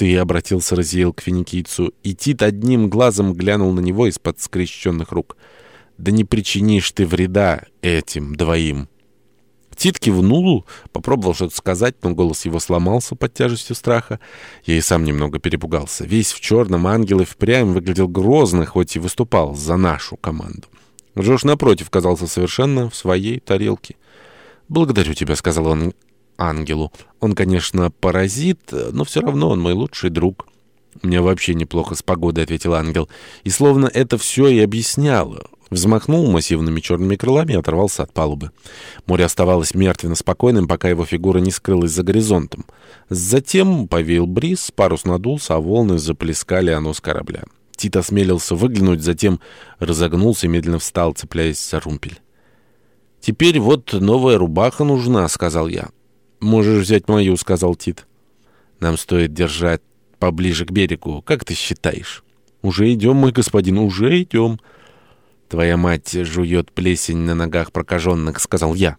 ты?» — обратился Разиэл к финикийцу, и Тит одним глазом глянул на него из-под скрещенных рук. «Да не причинишь ты вреда этим двоим». Тит кивнул, попробовал что-то сказать, но голос его сломался под тяжестью страха. Я и сам немного перепугался. Весь в черном ангел и впрямь выглядел грозно, хоть и выступал за нашу команду. Джош, напротив, казался совершенно в своей тарелке. «Благодарю тебя», — сказал он ангелу. «Он, конечно, паразит, но все равно он мой лучший друг». «У меня вообще неплохо с погодой», — ответил ангел. И словно это все и объясняло. Взмахнул массивными черными крылами и оторвался от палубы. Море оставалось мертвенно спокойным, пока его фигура не скрылась за горизонтом. Затем повеял бриз, парус надулся, а волны заплескали оно с корабля. Тит осмелился выглянуть, затем разогнулся и медленно встал, цепляясь за румпель. «Теперь вот новая рубаха нужна», — сказал я. «Можешь взять мою», — сказал Тит. «Нам стоит держать поближе к берегу. Как ты считаешь?» «Уже идем, мой господин, уже идем». «Твоя мать жует плесень на ногах прокаженных», — сказал я.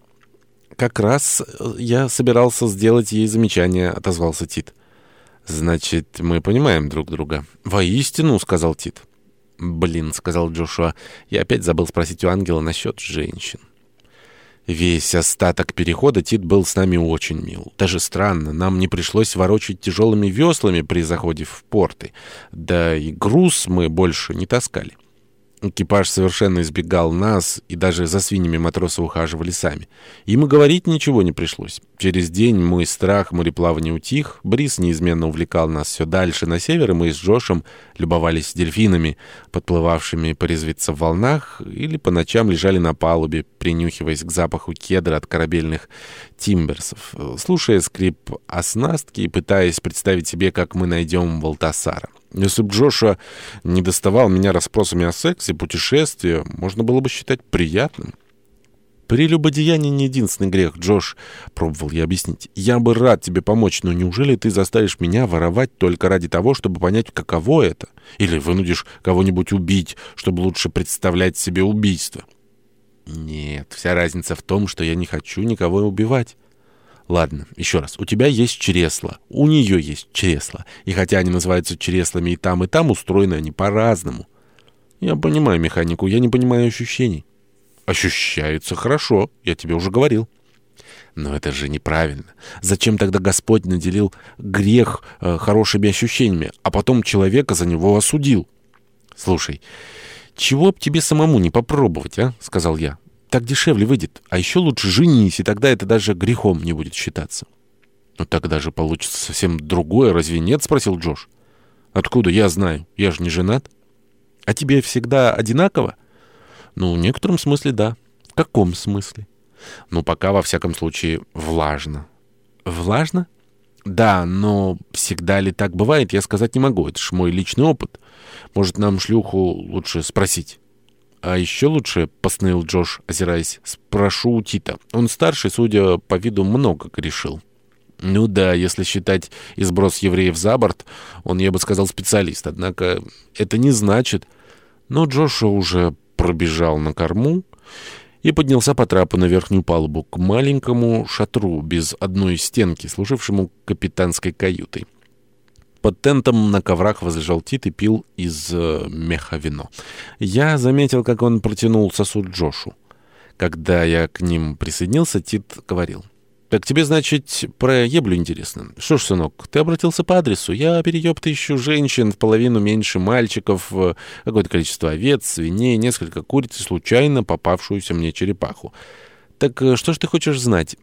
«Как раз э, я собирался сделать ей замечание», — отозвался Тит. «Значит, мы понимаем друг друга». «Воистину», — сказал Тит. «Блин», — сказал Джошуа, — «я опять забыл спросить у ангела насчет женщин». Весь остаток перехода Тит был с нами очень мил. Даже странно, нам не пришлось ворочать тяжелыми веслами при заходе в порты. Да и груз мы больше не таскали. Экипаж совершенно избегал нас, и даже за свиньями матросы ухаживали сами. Им и говорить ничего не пришлось. Через день мой страх мореплавания утих, бриз неизменно увлекал нас все дальше на север, и мы с Джошем любовались дельфинами, подплывавшими порезвиться в волнах, или по ночам лежали на палубе, принюхиваясь к запаху кедра от корабельных тимберсов, слушая скрип оснастки и пытаясь представить себе, как мы найдем Валтасара. Если бы Джоша не доставал меня расспросами о сексе, путешествии, можно было бы считать приятным. «Прелюбодеяние не единственный грех, Джош», — пробовал я объяснить. «Я бы рад тебе помочь, но неужели ты заставишь меня воровать только ради того, чтобы понять, каково это? Или вынудишь кого-нибудь убить, чтобы лучше представлять себе убийство?» «Нет, вся разница в том, что я не хочу никого убивать». Ладно, еще раз. У тебя есть чресла. У нее есть чресла. И хотя они называются чреслами и там, и там, устроены они по-разному. Я понимаю механику, я не понимаю ощущений. Ощущаются хорошо, я тебе уже говорил. Но это же неправильно. Зачем тогда Господь наделил грех э, хорошими ощущениями, а потом человека за него осудил? Слушай, чего б тебе самому не попробовать, а? Сказал я. Так дешевле выйдет. А еще лучше женись, и тогда это даже грехом не будет считаться. «Но тогда же получится совсем другое, разве нет?» — спросил Джош. «Откуда я знаю? Я же не женат». «А тебе всегда одинаково?» «Ну, в некотором смысле да». «В каком смысле?» «Ну, пока, во всяком случае, влажно». «Влажно?» «Да, но всегда ли так бывает, я сказать не могу. Это ж мой личный опыт. Может, нам шлюху лучше спросить?» «А еще лучше, — постановил Джош, озираясь, — спрошу у Тита. Он старший, судя по виду, много грешил». «Ну да, если считать изброс евреев за борт, он, я бы сказал, специалист. Однако это не значит...» Но Джоша уже пробежал на корму и поднялся по трапу на верхнюю палубу к маленькому шатру без одной стенки, служившему капитанской каютой. Под тентом на коврах возлежал Тит и пил из э, меха вино. Я заметил, как он протянул сосуд Джошу. Когда я к ним присоединился, Тит говорил. «Так тебе, значит, про еблю интересно. Что ж, сынок, ты обратился по адресу. Я, переёб ищу женщин в половину меньше мальчиков, какое-то количество овец, свиней, несколько куриц и случайно попавшуюся мне черепаху. Так э, что ж ты хочешь знать?»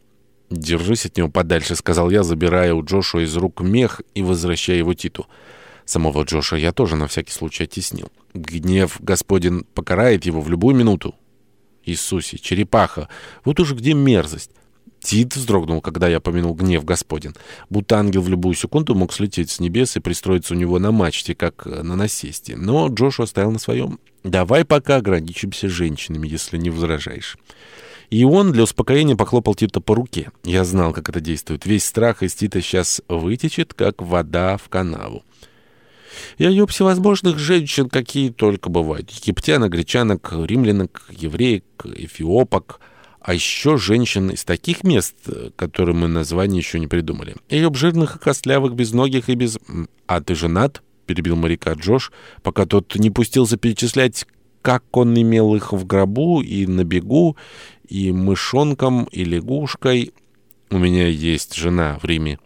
«Держись от него подальше», — сказал я, забирая у Джошуа из рук мех и возвращая его Титу. Самого Джоша я тоже на всякий случай оттеснил. Гнев Господин покарает его в любую минуту. Иисусе, черепаха, вот уж где мерзость. Тит вздрогнул, когда я помянул гнев Господин. Будто ангел в любую секунду мог слететь с небес и пристроиться у него на мачте, как на насесте. Но Джошуа стоял на своем. «Давай пока ограничимся женщинами, если не возражаешь». И он для успокоения похлопал Тита по руке. Я знал, как это действует. Весь страх из Тита сейчас вытечет, как вода в канаву. Я ее всевозможных женщин, какие только бывают. Египтян, гречанок, римлянок, евреек, эфиопок. А еще женщин из таких мест, которые мы название еще не придумали. Я И жирных и костлявых, безногих и без... «А ты женат?» — перебил моряка Джош, пока тот не пустился перечислять, как он имел их в гробу и на бегу, и мышонком, и лягушкой. У меня есть жена в Риме.